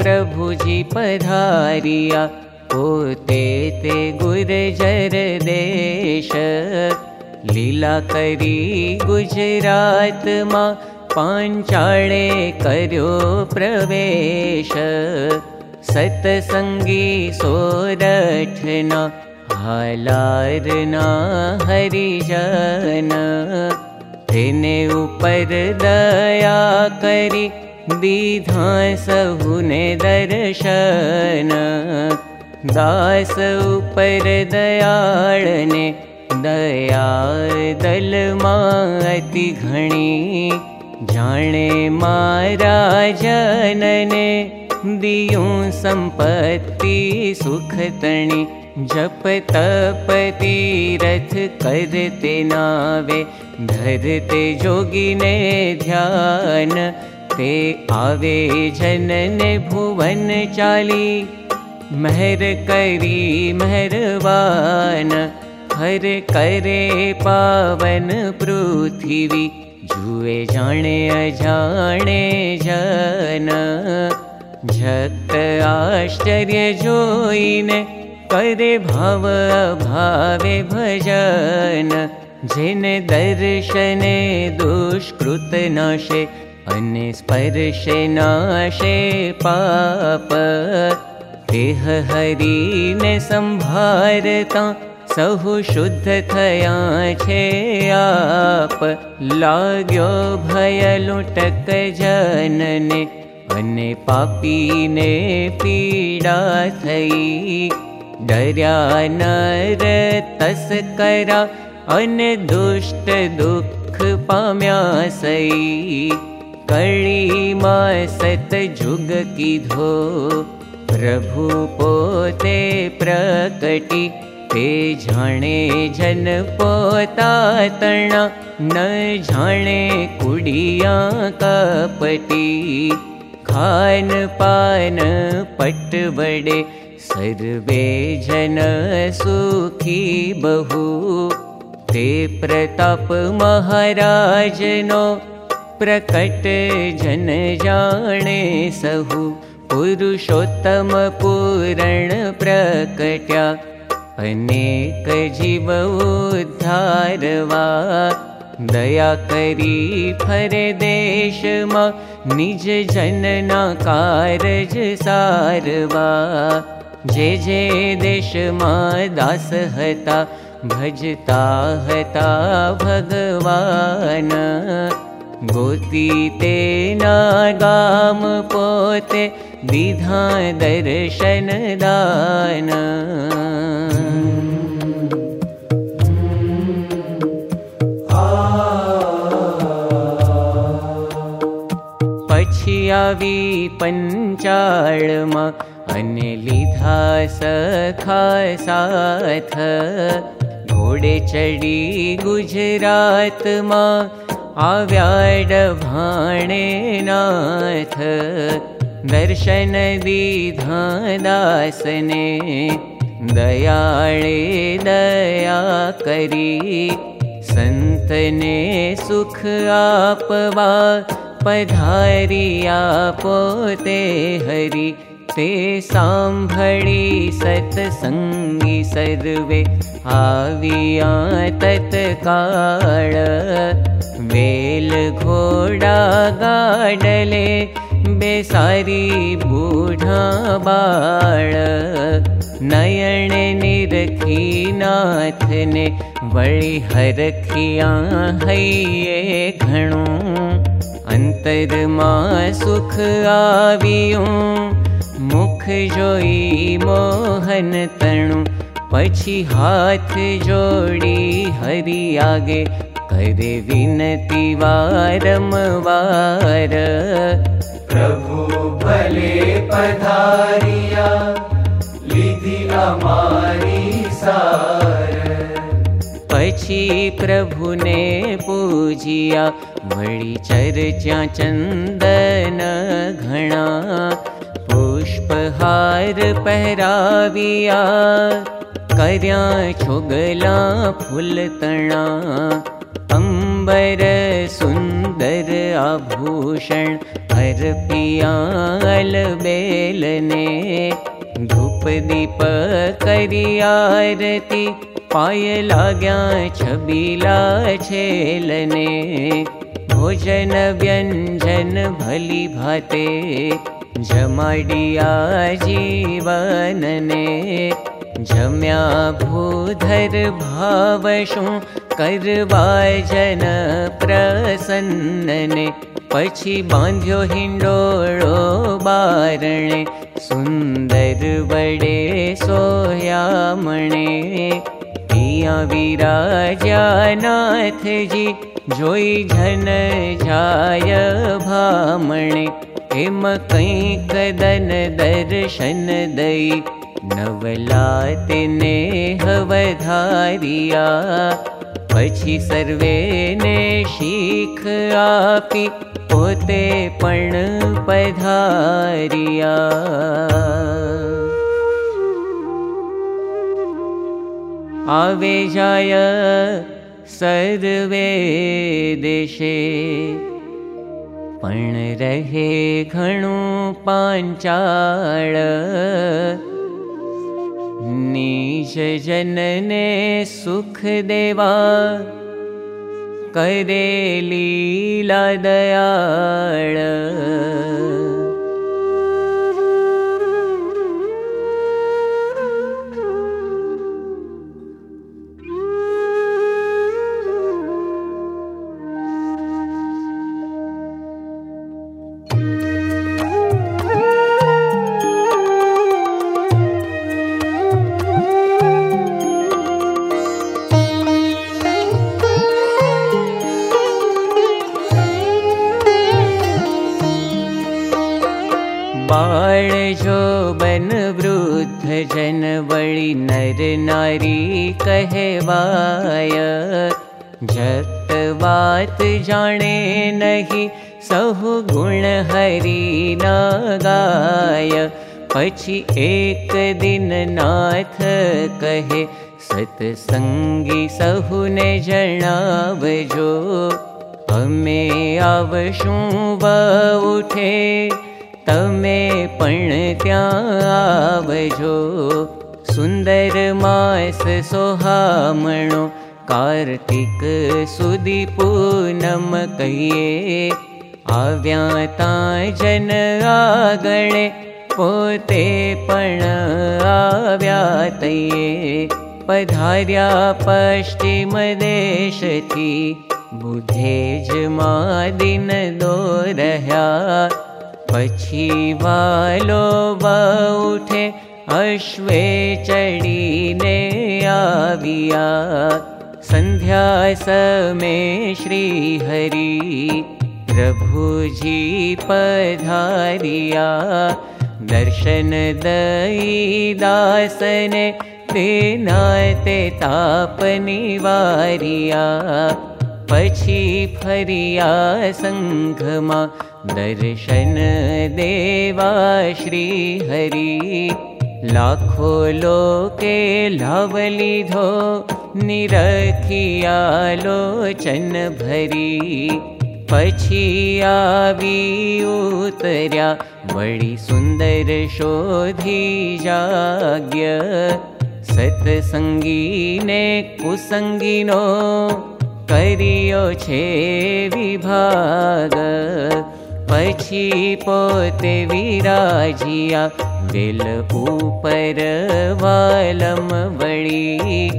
प्रभुजी पधारिया पोते ते गुर्जर देश। लीला करी गुजरात मा पाञ्चाळे कर्यो प्रवेश सत्सङ्गी हालारना हरिजन तेने उपर दया करी सहुने दर्शन। दास उपर दयाळने दया दलमा अति घणी जाने मारा जनने दियों संपत्ति सुख तणी जप तप तीरथ करते नावे धरते ने ध्यान ते आवे जनने भुवन चाली। महर करी महरवान हर करे पावन पृथ्वी जुए जाने अजाने जन। जोईने करे भाव भावे भजन जिन दर्शने दुष्कृत नाशे अने स्पर्शे नाशे पाप। देह हरीने संभारता सहु शुद्ध थया छे आप। लाग्यो भय लुटक जनने अने पापी ने थई डर्या नर तस करा अने दुष्ट दुख पाम्या सई कड़ी मा सत जुग की धो प्रभु पोते प्रकटी ते जाने जन पोता तणा न जाने कुडिया कपटी। खान पान पट बड़े सर्वे जन सुखी बहु। ते प्रताप महाराज नो प्रकट जन जाने सहु। पुरुषोत्तम पूरण प्रकट्या अनेक जीव उद्धारवा। दया करी निज जनना कारज सारवा जे जे देश मा दास हता भजता भगवान। गोती तेना गाम पोते विधा दर्शन दान। पछियावी पंचाळमा सखा साथ घोड़े चढ़ी गुजरात मा आव्याड भाणे नाथ। दर्शन दीधा दासने दयाळे दया करी। संतने सुख आपवा पधारिया पोते हरि ते सांभळी सत्संगी सर्वे आविया तत्काळ वेल घोड़ा गाडले बेसारी बूढ़ा बाळ। नयन निरखी नाथ ने वळी हरखिया घणो। अंतर मा सुख आवियो मुख जोई मोहन तणु पछी हाथ जोड़ी हरि आगे करे विनती वारम वार प्रभु भले पधारिया लिधि अमारी सार। पछी प्रभु ने पूजिया मणि चर्चा चंदन घना पुष्पहार पहराविया कर्या छुगला फुलतणा अम्बर सुन्दर आभूषण अर्पियाल बेलने धूप दीप छबीला छेलने भोजन व्यञ्जन भली भाते जमाडिया जीवनने जम्या भूधर भावशु करवा जन प्रसन्नने पछी बांध्यो हिंडोळो बारणे सुंदर वडे सोया मणे पिया विराजा नाथजी जोई जन जाय भामणे दर्शन दई नवला हवधारिया पछी सर्वे शीख पण पधारिया। सर्वे देशे पांचाळ। निज जनने सुख देवा करे लीला दयाळ बुद्ध जन बलि नर नारी कहवाय। जत बात जाने नहि सहु गुण हरि न गाय पछी एक दिन नाथ कहे सत्सङ्गी सह न जनाजो अमे अवशु वा उठे। તમે પણ ત્યાં આવજો સુંદર માસ સોહામણો કાર્તિક સુધી પૂનમ કહીએ આવ્યા તાં જન આગણે પોતે પણ આવ્યા તઈએ પધાર્યા પશ્ચિમ દેશથી બુધે જ માદિન દો રહ્યા પછી વાલો ઉઠે અશ્વે ચડીને આવ્યા સંધ્યા સમે શ્રી હરી પ્રભુજી પધારિયા દર્શન દઈ દાસને તેના તે તાપ નિવારિયા પછી ફરિયા સંઘમાં दर्शन देवा श्री हरि। लाखो लोके लावचन भरि। पश्यातर्या वी सन्दर शोधिग्य सत्सङ्गीने कुसङ्गीनो करियो छे विभाग। પછી પોતે વિરાજિયા વેલ ઉપર વાલમ વળી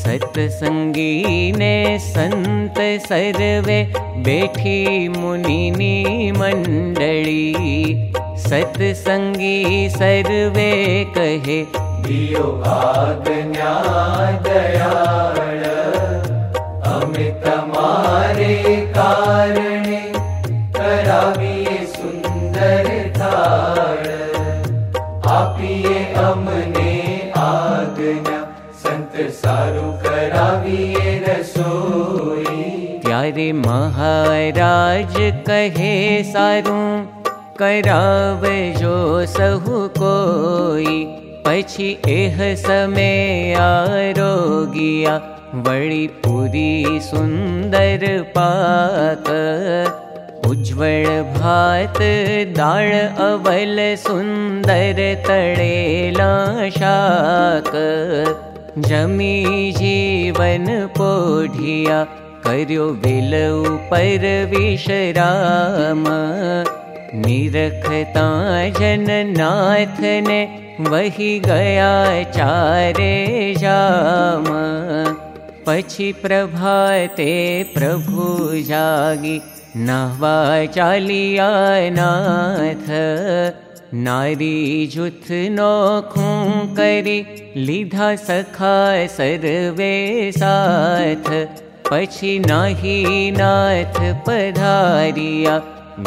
સત્સંગીને સંત સર્વે બેઠી મુનિની મંડળી સત્સંગી સર્વે કહે દિયો આજ્ઞા દયાળ અમે તમારે કારણે महाराज कहे सारू करावजो सहु कोई। पछि सारु कावु परोगिया वळि पूरि पाक। उज्ज्वल भात दा अवल सन्दर तळेला शाक। जमी जीवन पोढिया विश्राम निरखता जननाथने वही गया चारे जाम। पछी प्रभाते प्रभु जागी नहवा चालिया नाथ। नारी जुथ नोखूं करी लीधा सखा सर्वे साथ पछी नाही नाथ पधारिया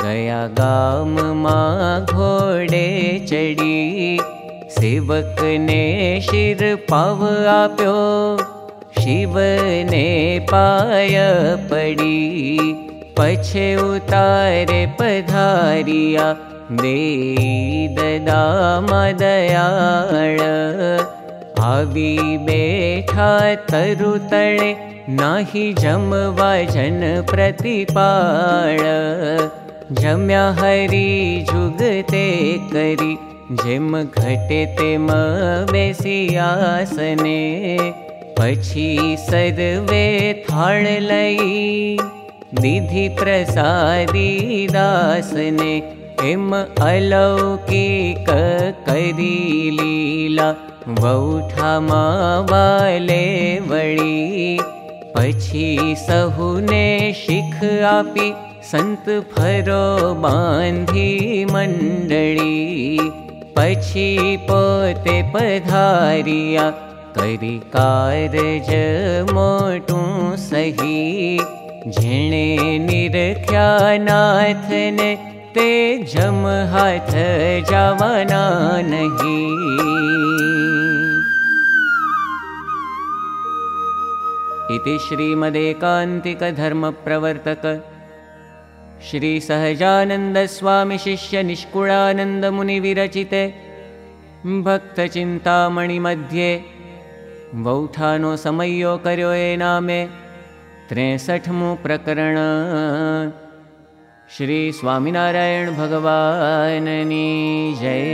गया गाम मा घोड़े चढ़ी। सेवक ने शिर पाव आप्यो शिव ने पाय पड़ी। पछे उतारे पधारिया दे ददा मदयाळ जमवा जन प्रतिपाळ। जम्या हरी जुगते करी जेम घटे तेम बेसी आसने। पछी सर्वे थाळ लई दीधी प्रसादी दासने। एम अलौकिक करी लीला वौठा मा वाले वळी पछी सहुने शिख आपी संत फरो बांधी मंडली पछी पोते पधारिया करी कारज मोटू सही। झेणे निरख्या नाथने ते जम इति श्रीमदेकान्तिकधर्मप्रवर्तक। श्रीसहजानन्दस्वामिशिष्यनिष्कुळानन्दमुनिविरचिते भक्तचिन्तामणिमध्ये वौठानो समयो कर्यो ए नामे त्रेसठमु प्रकरण। श्रीस्वामिनारायणभगवाननी जय